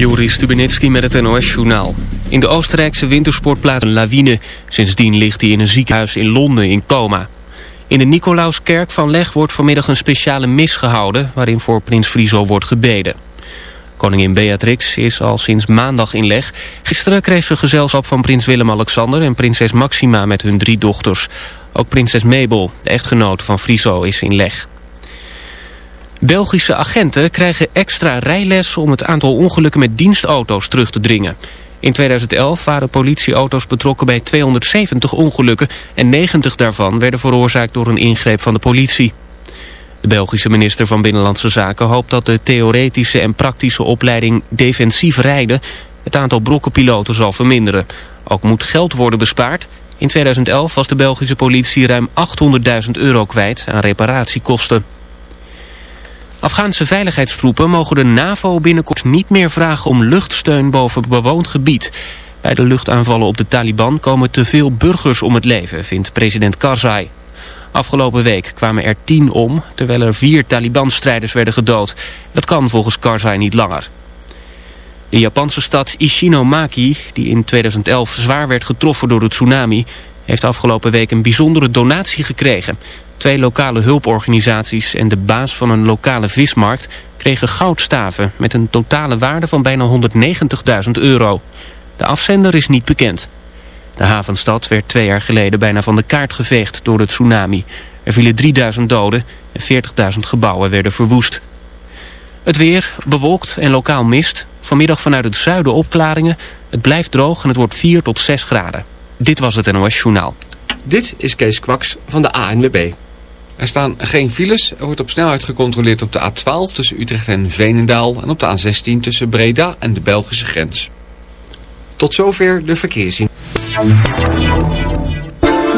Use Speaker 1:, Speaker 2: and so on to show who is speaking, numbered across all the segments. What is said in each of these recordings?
Speaker 1: Juri Stubenitski met het NOS-journaal. In de Oostenrijkse wintersportplaats een lawine. Sindsdien ligt hij in een ziekenhuis in Londen in coma. In de Nicolauskerk van Leg wordt vanmiddag een speciale mis gehouden... waarin voor prins Friso wordt gebeden. Koningin Beatrix is al sinds maandag in Leg. Gisteren kreeg ze gezelschap van prins Willem-Alexander... en prinses Maxima met hun drie dochters. Ook prinses Mabel, de echtgenote van Friso, is in Leg. Belgische agenten krijgen extra rijles om het aantal ongelukken met dienstauto's terug te dringen. In 2011 waren politieauto's betrokken bij 270 ongelukken en 90 daarvan werden veroorzaakt door een ingreep van de politie. De Belgische minister van Binnenlandse Zaken hoopt dat de theoretische en praktische opleiding defensief rijden het aantal brokkenpiloten zal verminderen. Ook moet geld worden bespaard. In 2011 was de Belgische politie ruim 800.000 euro kwijt aan reparatiekosten. Afghaanse veiligheidstroepen mogen de NAVO binnenkort niet meer vragen om luchtsteun boven bewoond gebied. Bij de luchtaanvallen op de Taliban komen te veel burgers om het leven, vindt president Karzai. Afgelopen week kwamen er tien om, terwijl er vier Taliban-strijders werden gedood. Dat kan volgens Karzai niet langer. De Japanse stad Ishinomaki, die in 2011 zwaar werd getroffen door de tsunami... heeft afgelopen week een bijzondere donatie gekregen. Twee lokale hulporganisaties en de baas van een lokale vismarkt kregen goudstaven met een totale waarde van bijna 190.000 euro. De afzender is niet bekend. De havenstad werd twee jaar geleden bijna van de kaart geveegd door de tsunami. Er vielen 3000 doden en 40.000 gebouwen werden verwoest. Het weer, bewolkt en lokaal mist. Vanmiddag vanuit het zuiden opklaringen. Het blijft droog en het wordt 4 tot 6 graden. Dit was het NOS Journaal.
Speaker 2: Dit is Kees Kwaks van de ANWB. Er staan geen files. Er wordt op snelheid gecontroleerd op de A12 tussen Utrecht en Veenendaal... en op de A16 tussen Breda en de Belgische grens. Tot zover de verkeerszien.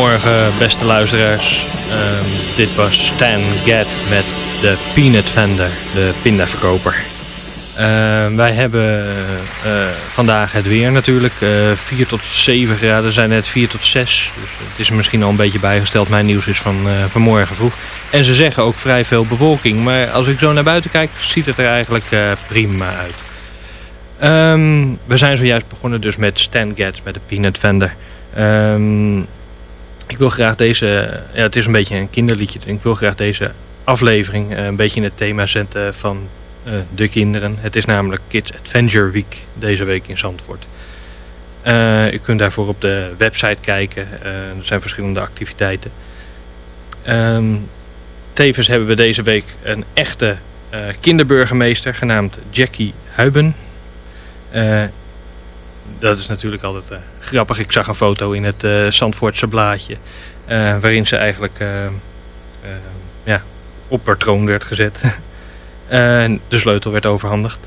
Speaker 3: Goedemorgen, beste luisteraars. Ehm, dit was Stan Get met de Peanut Vendor, de pindaverkoper. Ehm, wij hebben eh, vandaag het weer natuurlijk. Uh, 4 tot 7 graden zijn net 4 tot 6. Dus het is misschien al een beetje bijgesteld. Mijn nieuws is van uh, vanmorgen vroeg. En ze zeggen ook vrij veel bewolking. Maar als ik zo naar buiten kijk, ziet het er eigenlijk uh, prima uit. Um, we zijn zojuist begonnen dus met Stan Getz met de Peanut Vendor. Um, ik wil graag deze, ja het is een beetje een kinderliedje, ik wil graag deze aflevering uh, een beetje in het thema zetten van uh, de kinderen. Het is namelijk Kids Adventure Week deze week in Zandvoort. Uh, u kunt daarvoor op de website kijken, er zijn verschillende activiteiten. Um, tevens hebben we deze week een echte kinderburgemeester genaamd Jackie Huiben dat is natuurlijk altijd uh, grappig. Ik zag een foto in het uh, Zandvoortse blaadje. Uh, waarin ze eigenlijk ja, op haar troon werd gezet. de sleutel werd overhandigd.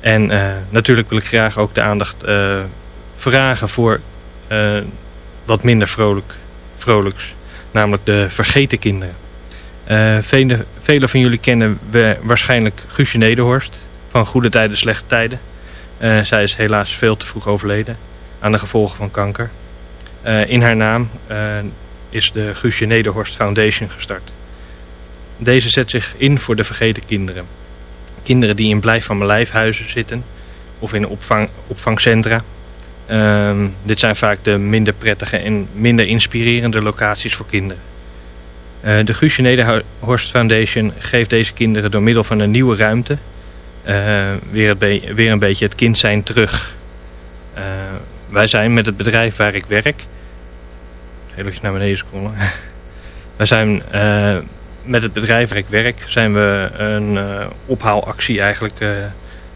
Speaker 3: En natuurlijk wil ik graag ook de aandacht vragen voor wat minder vrolijk, vrolijks. Namelijk de vergeten kinderen. vele, vele van jullie kennen we waarschijnlijk Guusje Nederhorst. Van Goede Tijden, Slechte Tijden. Uh, zij is helaas veel te vroeg overleden aan de gevolgen van kanker. Uh, in haar naam uh, is de Guusje Nederhorst Foundation gestart. Deze zet zich in voor de vergeten kinderen. Kinderen die in blijf van mijn lijfhuizen zitten of in opvang, opvangcentra. Ehm, dit zijn vaak de minder prettige en minder inspirerende locaties voor kinderen. de Guusje Nederhorst Foundation geeft deze kinderen door middel van een nieuwe ruimte weer, weer een beetje het kind zijn terug. Uh, wij zijn met het bedrijf waar ik werk... Even naar beneden scrollen. wij zijn uh, met het bedrijf waar ik werk... zijn we een ophaalactie eigenlijk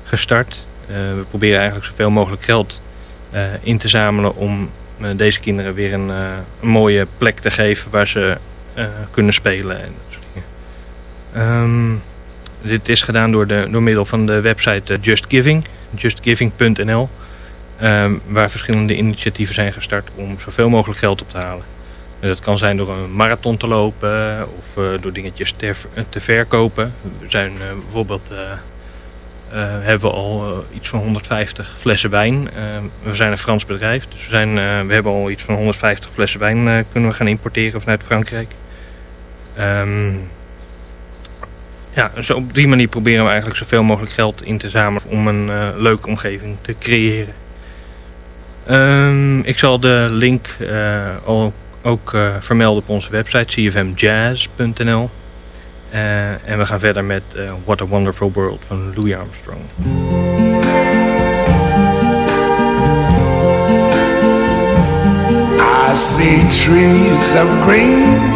Speaker 3: gestart. we proberen eigenlijk zoveel mogelijk geld in te zamelen... om deze kinderen weer een, een, mooie plek te geven... waar ze kunnen spelen en dat soort dingen. Um, dit is gedaan door, de, door middel van de website eh, Just Giving, justgiving.nl. Ehm, waar verschillende initiatieven zijn gestart om zoveel mogelijk geld op te halen. Dat kan zijn door een marathon te lopen of uh, door dingetjes te, te, verkopen. We zijn bijvoorbeeld... Hebben we al iets van 150 flessen wijn. we zijn een Frans bedrijf, dus we, zijn, we hebben al iets van 150 flessen wijn kunnen we gaan importeren vanuit Frankrijk. Um, ja, dus op die manier proberen we eigenlijk zoveel mogelijk geld in te zamelen om een uh, leuke omgeving te creëren. Um, ik zal de link uh, ook, uh, vermelden op onze website cfmjazz.nl En we gaan verder met What a Wonderful World van Louis Armstrong.
Speaker 4: I see trees of green,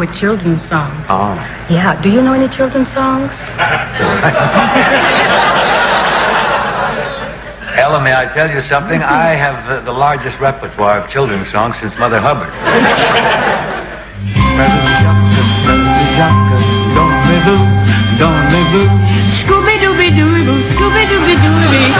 Speaker 5: with children's songs.
Speaker 6: Oh.
Speaker 5: Yeah. Do you know any children's songs?
Speaker 6: Ella, may I tell you something? I have the, the largest repertoire of children's songs since Mother Hubbard.
Speaker 7: Scooby Dooby Dooby Doo, Scooby Dooby Dooby,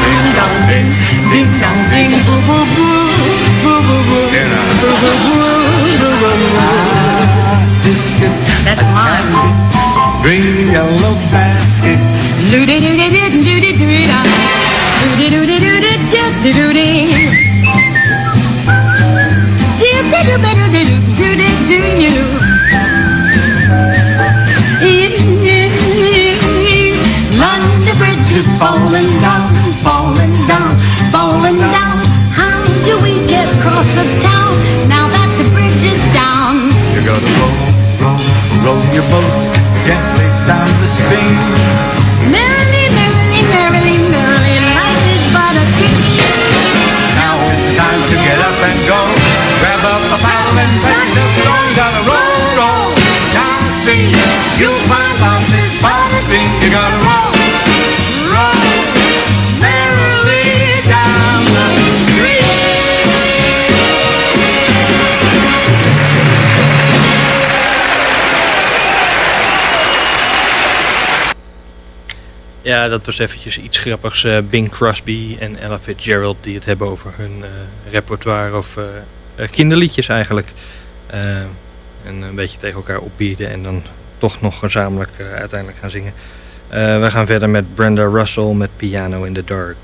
Speaker 7: That's mine.
Speaker 4: Green yellow basket.
Speaker 7: Doody doody doody doody. Doody doody doody doody doody doody. London Bridge is falling down, falling down, falling down. How do we get across the town
Speaker 4: roll, roll your boat gently down the stream.
Speaker 7: Merrily, merrily, merrily, merrily, life is but a dream.
Speaker 4: Now is the time to get up and go. Grab up a paddle and fetch up the You gotta roll, roll down the stream. You'll find
Speaker 3: Ja, dat was eventjes iets grappigs. Eh, Bing Crosby en Ella Fitzgerald die het hebben over hun eh, repertoire of eh, kinderliedjes eigenlijk. En een beetje tegen elkaar opbieden en dan toch nog gezamenlijk uiteindelijk gaan zingen. We gaan verder met Brenda Russell met Piano in the Dark.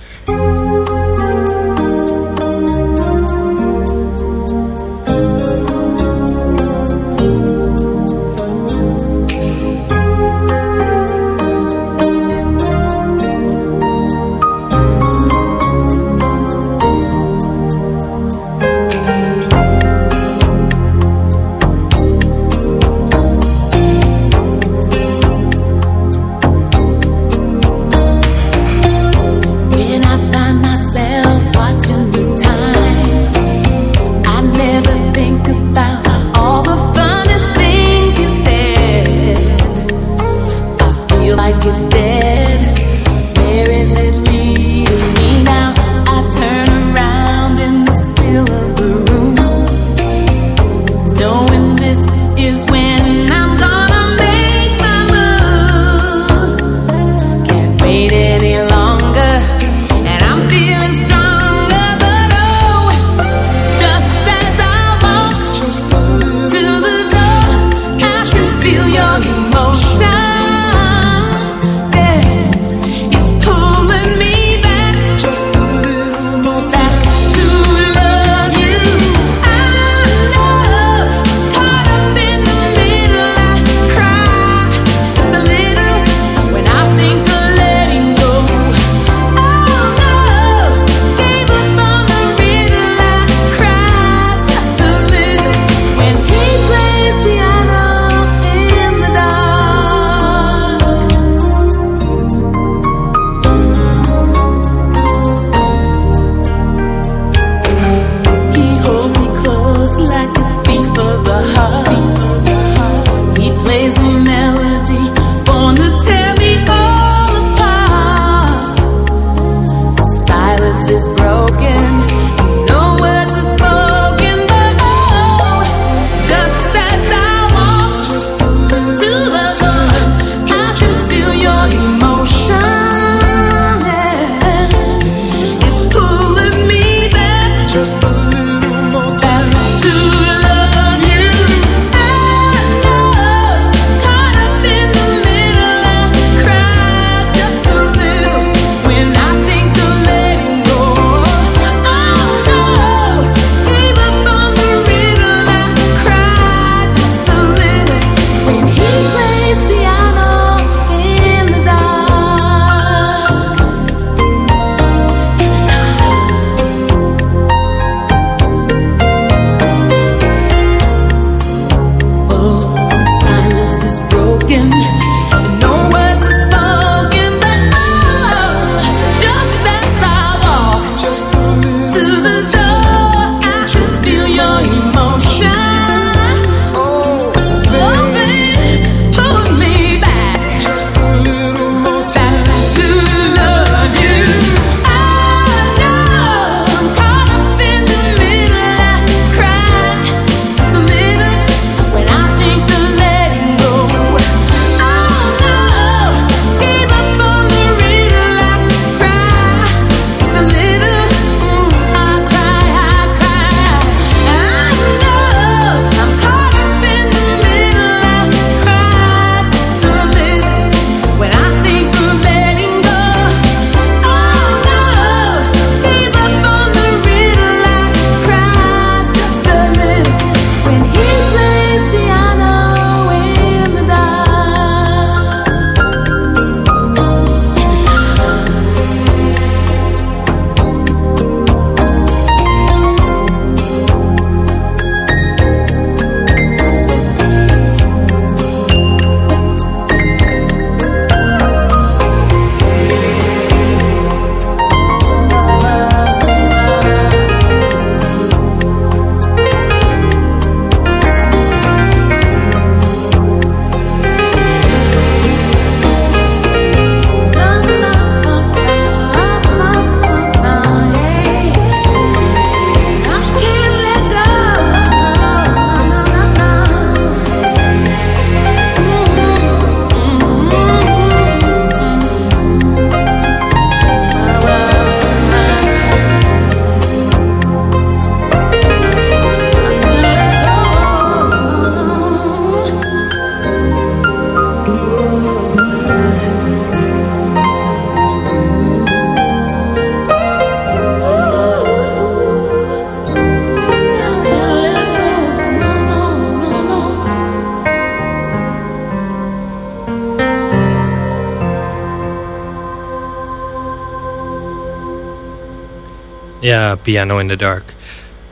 Speaker 3: Ja, Piano in the Dark.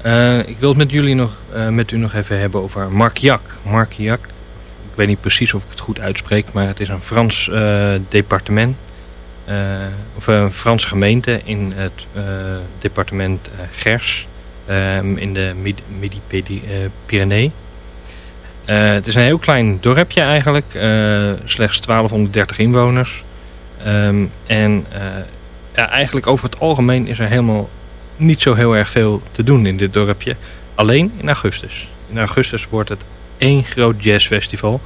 Speaker 3: Eh, ik wil het met jullie nog, eh, met u nog even hebben over Marquillac. Marquillac, ik weet niet precies of ik het goed uitspreek, maar het is een Frans eh, departement. of een Franse gemeente in het departement Gers ehm, in de Mid- Midi-Pyrénées. Eh, het is een heel klein dorpje eigenlijk, slechts 1230 inwoners. Ehm, en ja, eigenlijk over het algemeen is er helemaal niet zo heel erg veel te doen in dit dorpje. Alleen in augustus. In augustus wordt het één groot jazzfestival.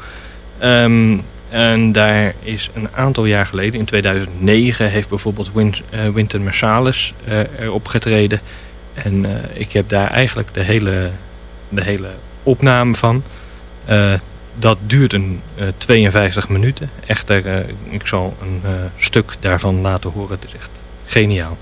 Speaker 3: Ehm, en daar is een aantal jaar geleden, in 2009, heeft bijvoorbeeld Win, eh, Wynton Marsalis eh, er opgetreden. En eh, ik heb daar eigenlijk de hele, de hele opname van. Eh, dat duurt een eh, 52 minuten. Echter, ik zal een stuk daarvan laten horen. Het is echt geniaal.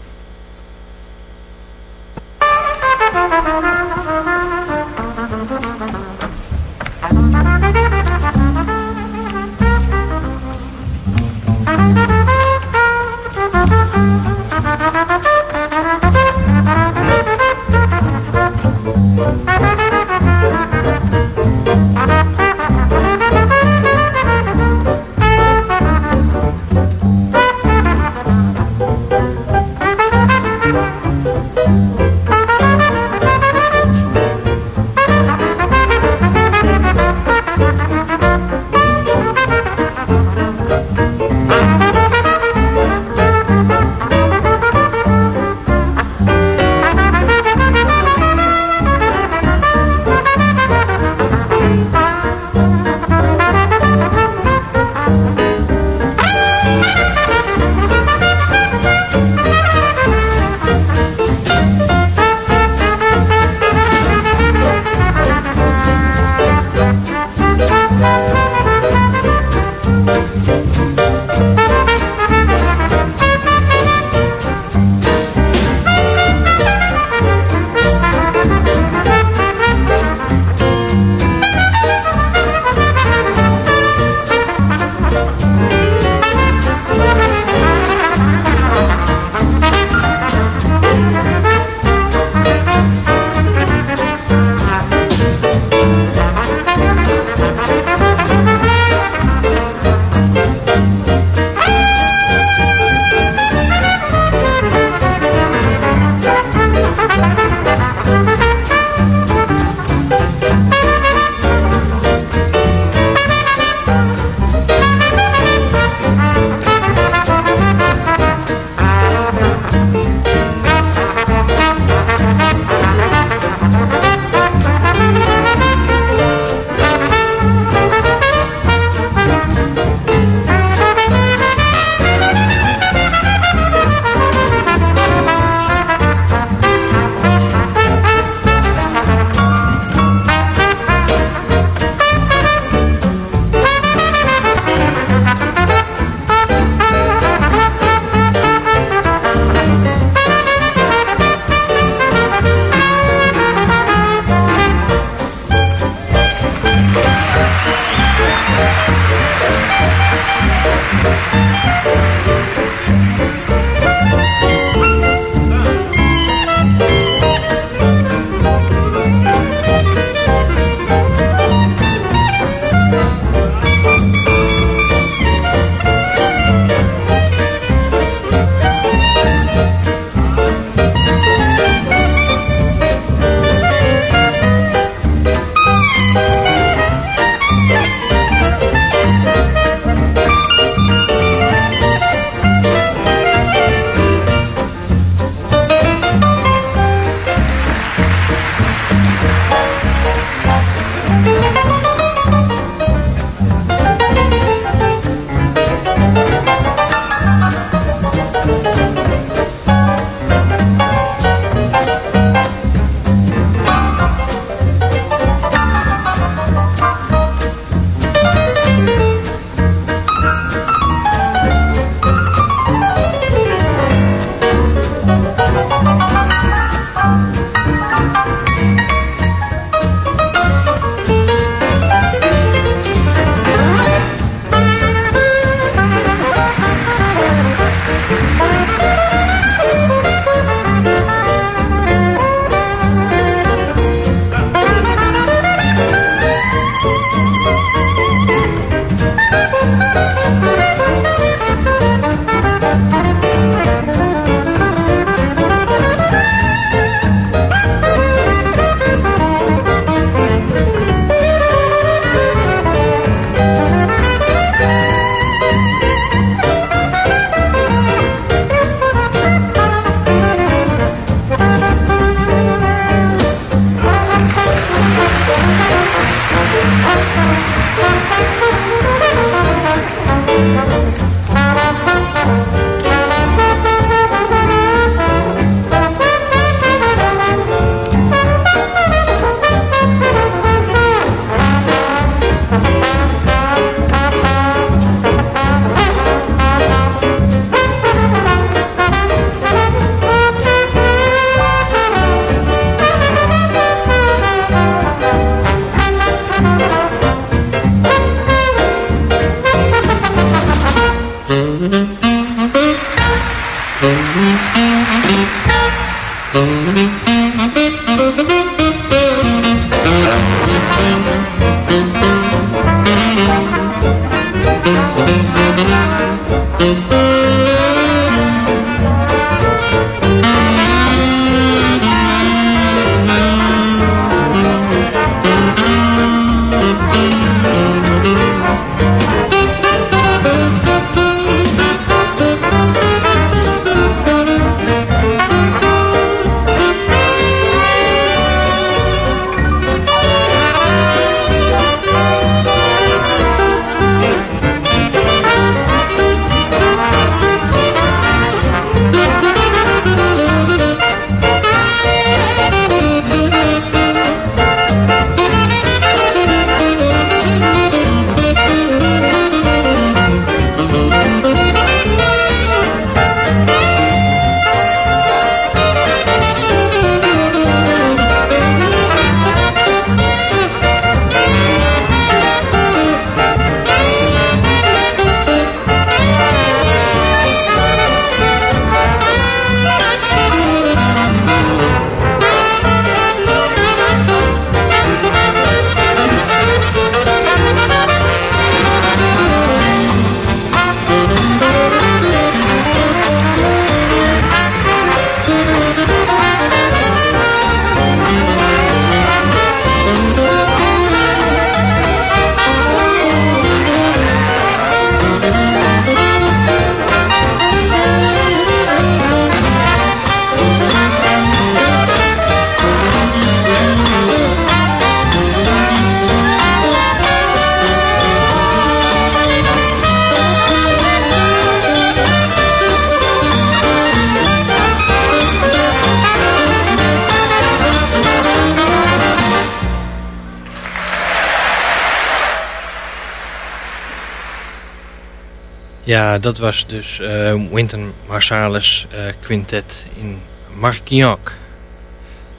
Speaker 3: Ja, dat was dus eh Wynton Marsalis eh, Quintet in Marquignac.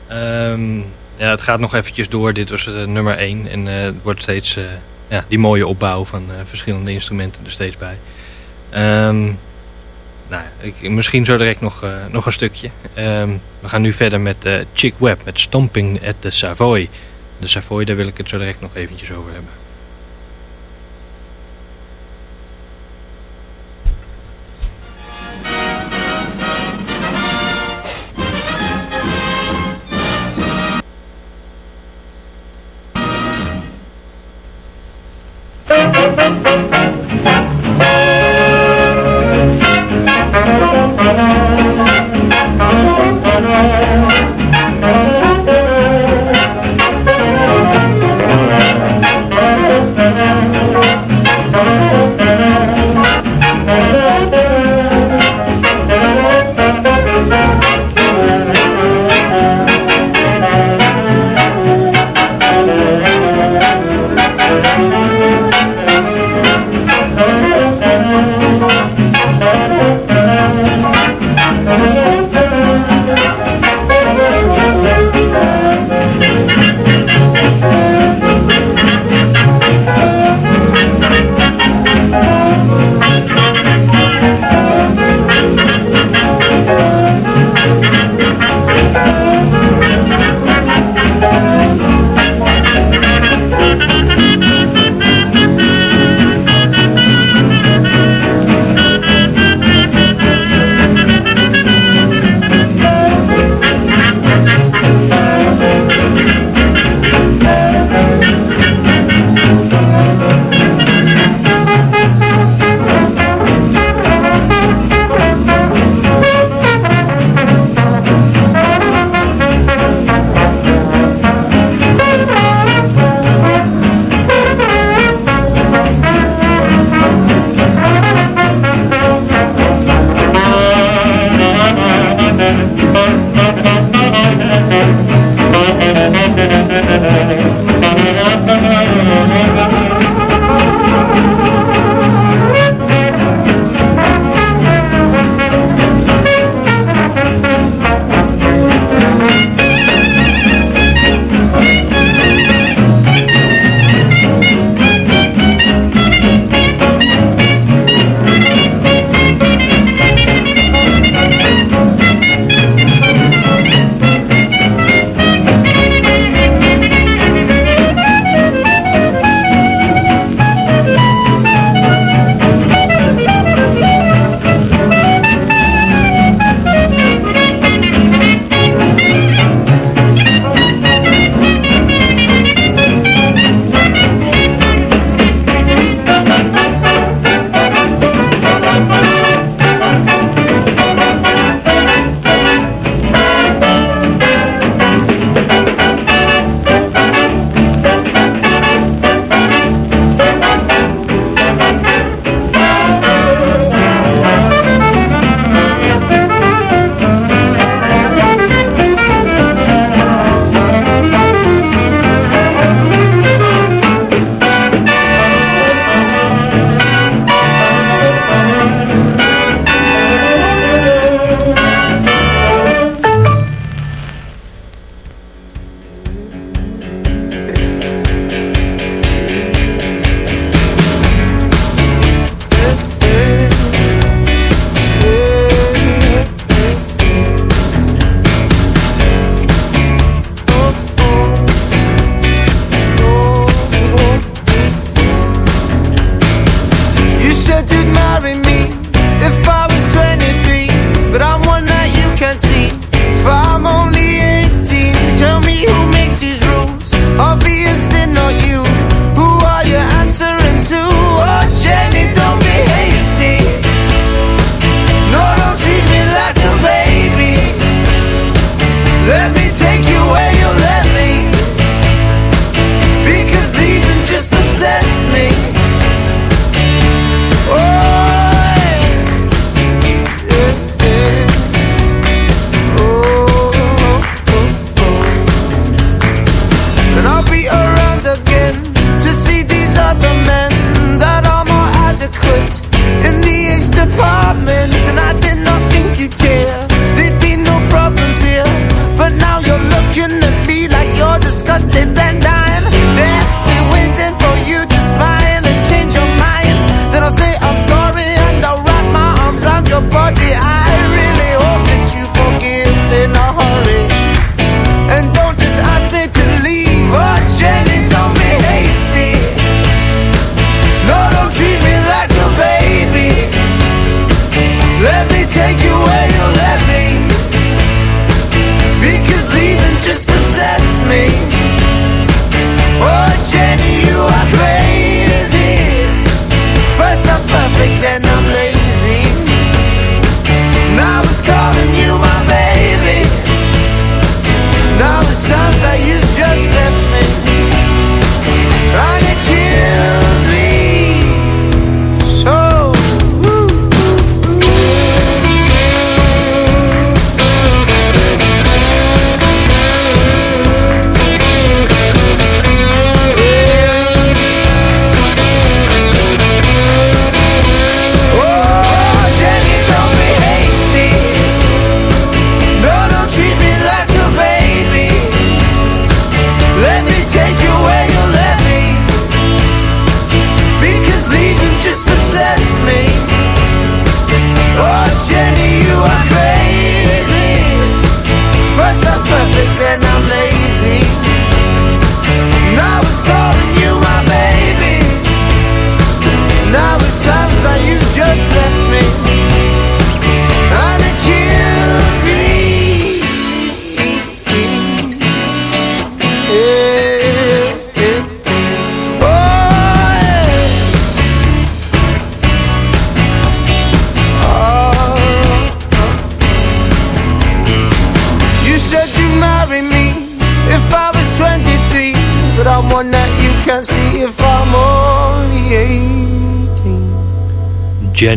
Speaker 3: Ehm, ja, het gaat nog eventjes door. Dit was uh, nummer 1. En eh, het wordt steeds eh, ja, die mooie opbouw van eh, verschillende instrumenten er steeds bij. Ehm, nou, ik, misschien zo direct nog, eh, nog een stukje. Ehm, we gaan nu verder met eh, Chick Webb, met Stomping at the Savoy. De Savoy, daar wil ik het zo direct nog eventjes over hebben.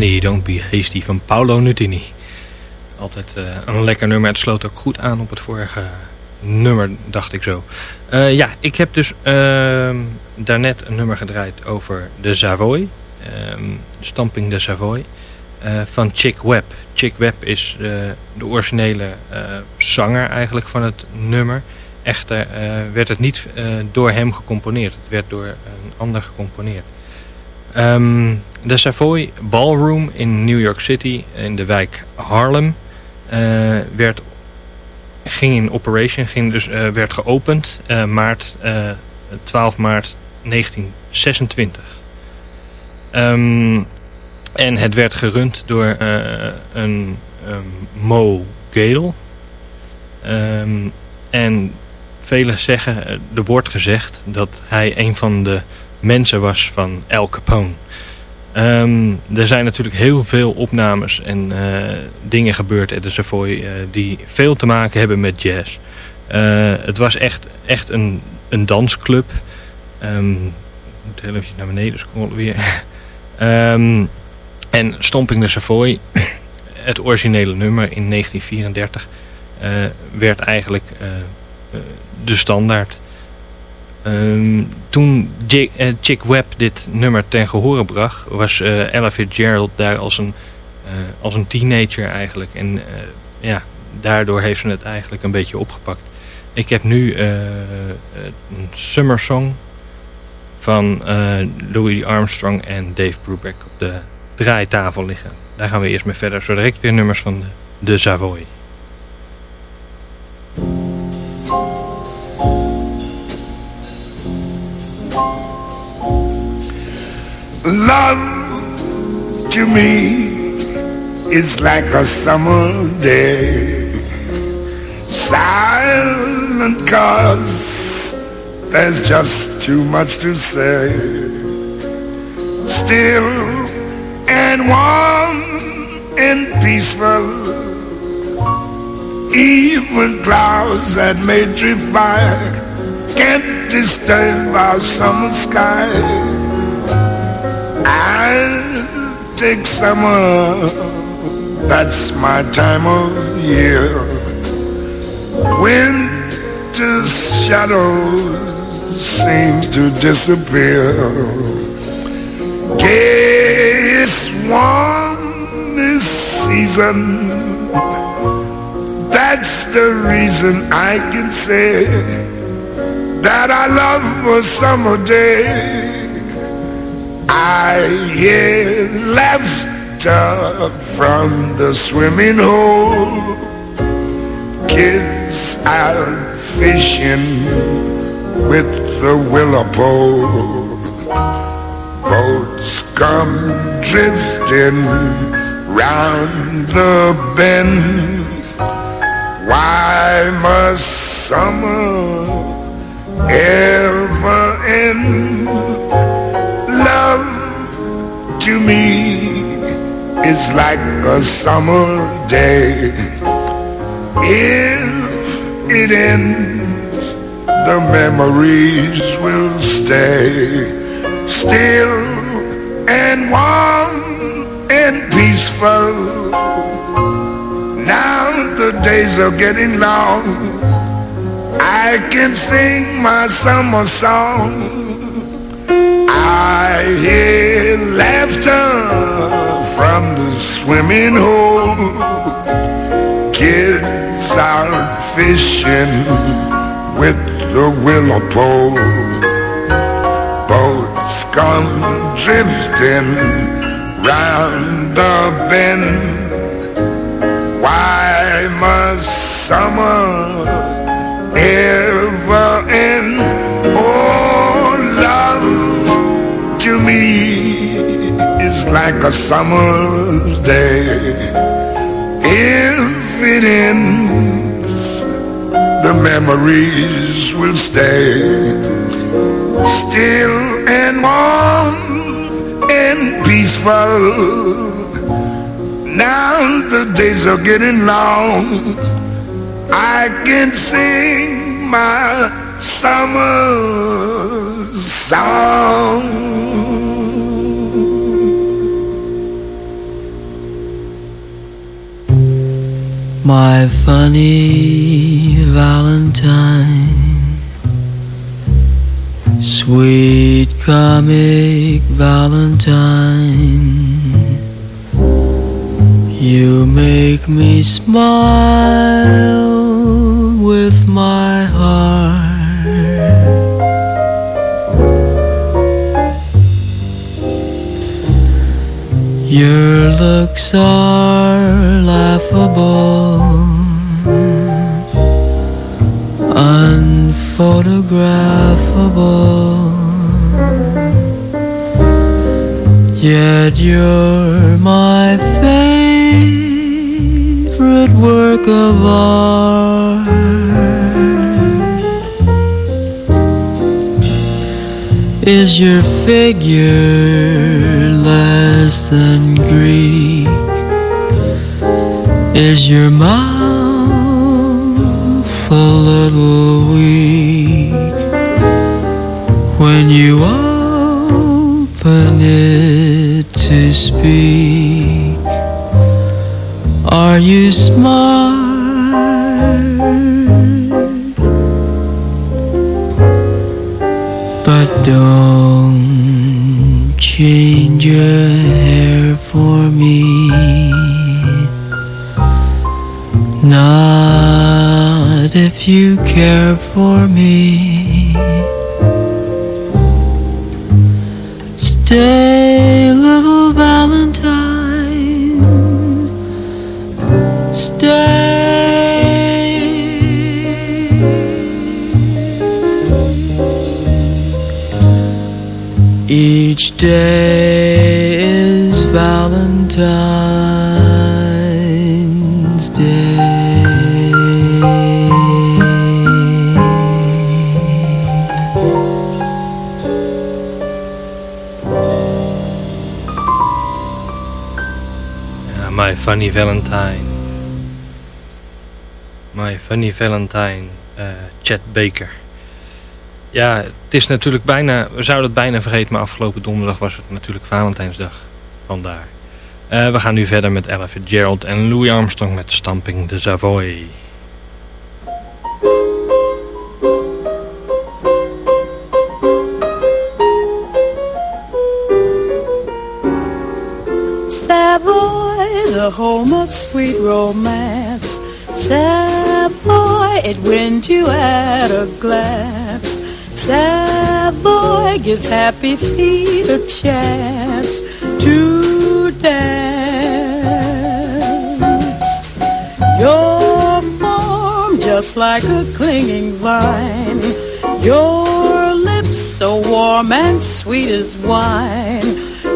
Speaker 3: Jenny, Don't Be Hasty van Paolo Nutini. Altijd eh, een lekker nummer. Het sloot ook goed aan op het vorige nummer, dacht ik zo. Eh, ja, ik heb dus uh, daarnet een nummer gedraaid over de Savoy. Ehm, Stamping de Savoy. eh, van Chick Webb. Chick Webb is de originele zanger eigenlijk van het nummer. Echter werd het niet door hem gecomponeerd. Het werd door een ander gecomponeerd. Ehm, de Savoy Ballroom in New York City in de wijk Harlem eh, werd, ging in operation, ging dus, eh, werd geopend eh, maart, eh, 12 maart 1926. Ehm, en het werd gerund door een ehm, Mo Gale. Ehm, en velen zeggen, er wordt gezegd dat hij een van de mensen was van Al Capone. Ehm, er zijn natuurlijk heel veel opnames en eh, dingen gebeurd in de Savoy eh, die veel te maken hebben met jazz. Eh, het was echt, echt een, een dansclub. Ehm, ik moet heel even naar beneden scrollen weer. Ehm, en Stomping de Savoy, het originele nummer in 1934, eh, werd eigenlijk eh, eh, de standaard. Ehm, toen eh, Chick Webb dit nummer ten gehore bracht, was eh Ella Fitzgerald daar als een, eh, als een teenager eigenlijk. En ja, daardoor heeft ze het eigenlijk een beetje opgepakt. Ik heb nu een summer song van Louis Armstrong en Dave Brubeck op de draaitafel liggen. Daar gaan we eerst mee verder. Zo direct weer nummers van de, de Savoy.
Speaker 4: Love to me is like a summer day. Silent cause there's just too much to say. Still and warm and peaceful. Even clouds that may drift by can't disturb our summer sky. I'll take summer, that's my time of year. Winter's shadows seem to disappear. Guess one this season, that's the reason I can say that I love a summer day. I hear laughter from the swimming hole. Kids out fishing with the willow pole. Boats come drifting round the bend. Why must summer ever end? Love to me is like a summer day. If it ends, the memories will stay still and warm and peaceful. Now the days are getting long. I can sing my summer song. I hear laughter from the swimming hole. Kids are fishing with the willow pole. Boats come drifting round the bend. Why must summer like a summer's day. If it ends, the memories will stay still and warm and peaceful. Now the days are getting long. I can sing my summer song.
Speaker 8: My funny Valentine, sweet comic Valentine, you make me smile with my heart. Your looks are laughable, unphotographable. Yet you're my favorite work of art. Is your figure less than Greek? Is your mouth a little weak when you open it to speak? Are you smart? For me. Valentine,
Speaker 3: eh, Chet Baker. Ja, het is natuurlijk bijna, we zouden het bijna vergeten, maar afgelopen donderdag was het natuurlijk Valentijnsdag. Vandaar. Eh, we gaan nu verder met Ella Fitzgerald en Louis Armstrong met Stamping de Savoy.
Speaker 7: Savoy, the home of sweet romance. Savoy, it wins you at a glance. Savoy gives happy feet a chance to dance. Your form just like a clinging vine. Your lips so warm and sweet as wine.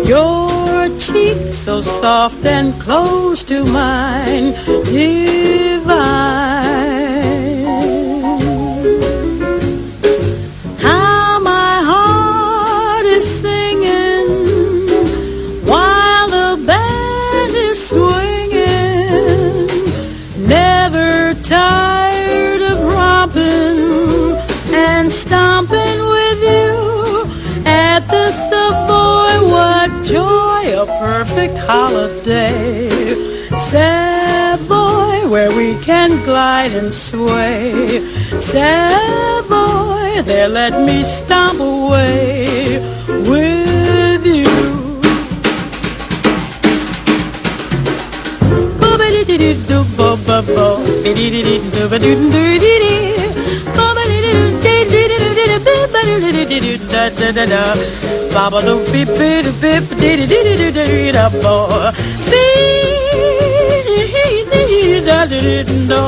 Speaker 7: Your cheek so soft and close to mine. Divine. Holiday. Savoy, where we can glide and sway. Savoy, there let me stomp away with you. Baba do beep beep beep diddy diddy diddy diddy da bo beep da diddy do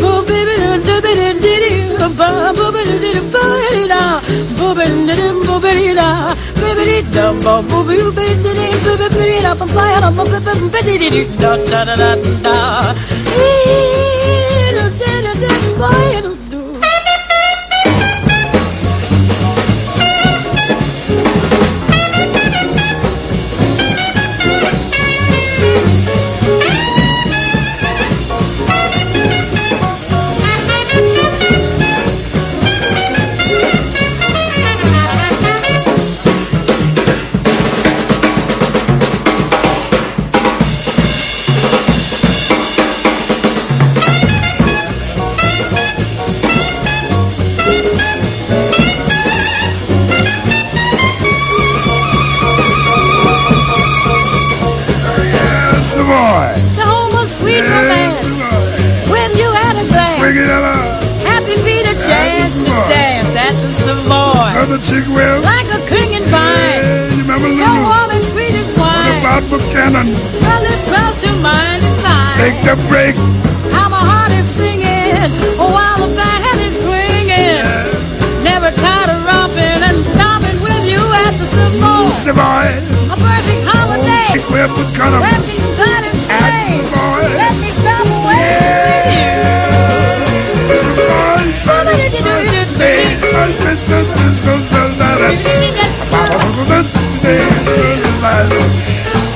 Speaker 7: bo baby do do diddy diddy ba bo baby diddy ba da bo baby diddy bo baby da baby da bo bo baby diddy baby baby da ba ba da ba ba ba diddy da da da da da da da da da da of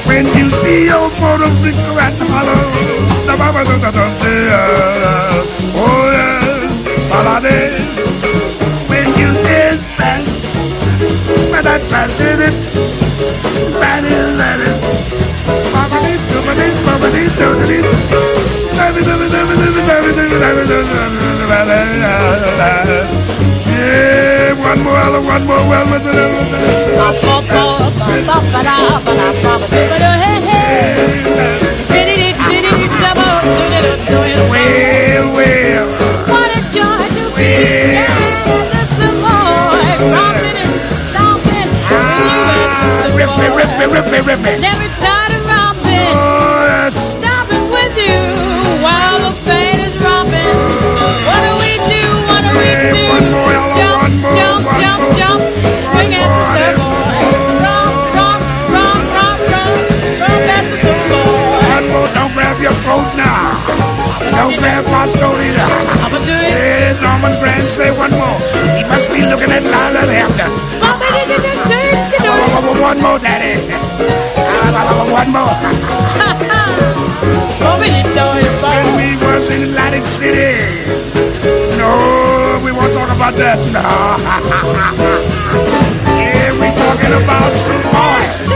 Speaker 7: When you
Speaker 4: see your photo picture at the bottom, the baba da da da Oh yes, balade. When you dance fast, but that fast did it, that is that it. Baba did, baba did, baba did, baba did. Yeah, one more, one more, one more. Rip me, rip me.
Speaker 7: Never tired of romping. Oh, Stomping with you while the band is romping. What do we do? What do we do? Jump, jump, jump, jump. Swing at the Savoy. Romp, romp, romp, romp, romp. Romp at the Savoy.
Speaker 4: One more, don't grab your throat now. Don't grab my throat either.
Speaker 7: I'ma do it.
Speaker 4: Yeah, Norman Granz say one more. He must be looking at Lila Hampton. One more, Daddy. One more. when we was in Atlantic City. No, we won't talk about that. No. yeah, we talking about some boy. Boy.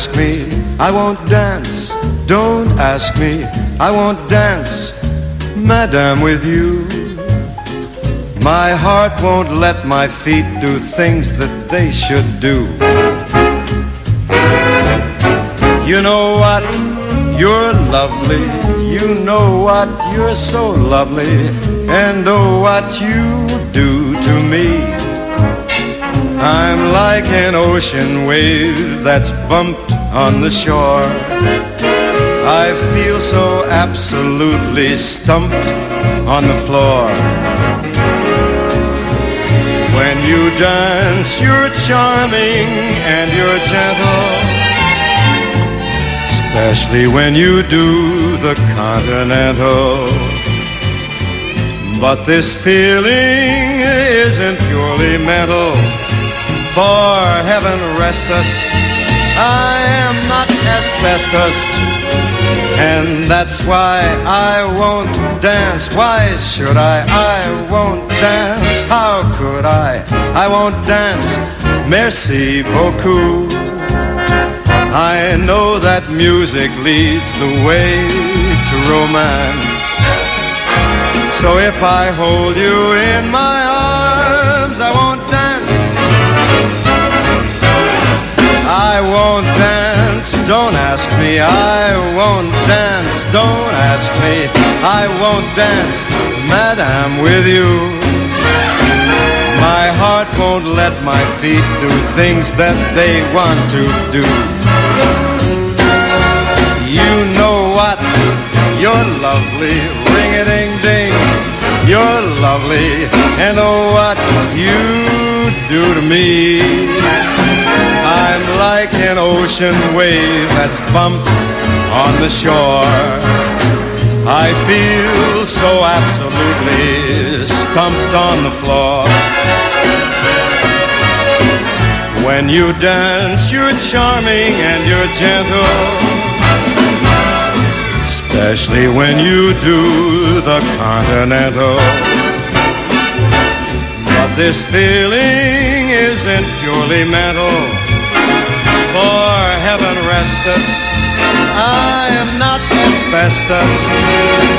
Speaker 9: Ask me. I won't dance, don't ask me. I won't dance, madam, with you. My heart won't let my feet do things that they should do. You know what? You're lovely. You know what? You're so lovely. And oh, what you do to me. I'm like an ocean wave that's bumped on the shore. I feel so absolutely stumped on the floor. When you dance, you're charming and you're gentle. Especially when you do the continental. But this feeling isn't purely mental. For heaven rest us, I am not asbestos. And that's why I won't dance. Why should I? I won't dance. How could I? I won't dance. Merci beaucoup. I know that music leads the way to romance. So if I hold you in my arms, won't dance, don't ask me. I won't dance, don't ask me. I won't dance, madam, with you. My heart won't let my feet do things that they want to do. You know what? You're lovely, ring a ding ding. You're lovely, and oh, what you do to me. I'm like an ocean wave that's bumped on the shore. I feel so absolutely stumped on the floor. When you dance, you're charming and you're gentle. especially when you do the continental. But this feeling isn't purely mental. For heaven rest us, I am not asbestos,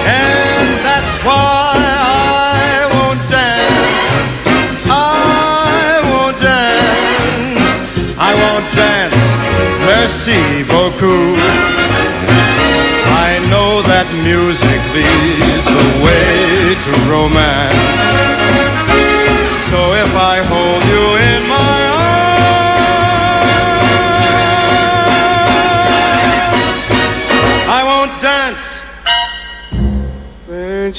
Speaker 9: and that's why I won't dance. I won't dance. I won't dance. Merci beaucoup. I know that music leads the way to romance. So if I hold you in my arms,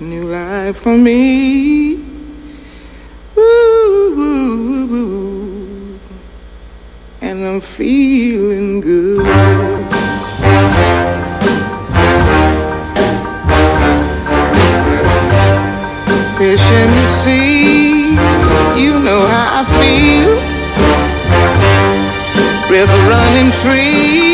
Speaker 10: A new life for me. Ooh, ooh, ooh. And I'm feeling good. Fish in the sea, you know how I feel. River running free,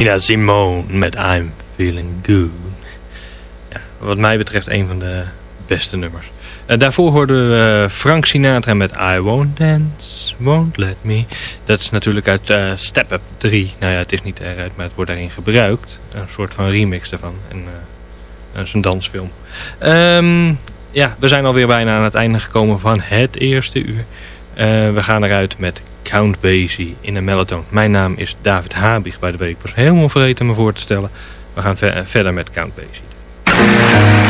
Speaker 3: Nina Simone met I'm Feeling Good. Ja, wat mij betreft een van de beste nummers. Eh, daarvoor hoorden we eh, Frank Sinatra met I Won't Dance, Won't Let Me. Dat is natuurlijk uit eh, Step Up 3. Nou ja, het is niet eruit, maar het wordt daarin gebruikt. Een soort van remix daarvan. En, dat is een dansfilm. Ehm, ja, we zijn alweer bijna aan het einde gekomen van het eerste uur. We gaan eruit met Count Basie in een melatoon. Mijn naam is David Habig bij de week. Ik was helemaal vergeten me voor te stellen. We gaan ver- verder met Count Basie.